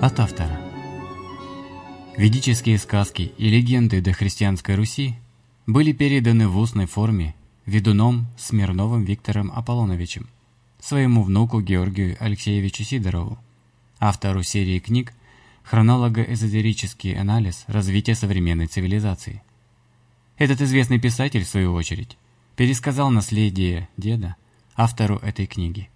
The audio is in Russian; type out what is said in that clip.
От автора. Ведические сказки и легенды дохристианской Руси были переданы в устной форме ведуном Смирновым Виктором Аполлоновичем, своему внуку Георгию Алексеевичу Сидорову, автору серии книг «Хронолого-эзотерический анализ развития современной цивилизации». Этот известный писатель, в свою очередь, пересказал наследие деда автору этой книги.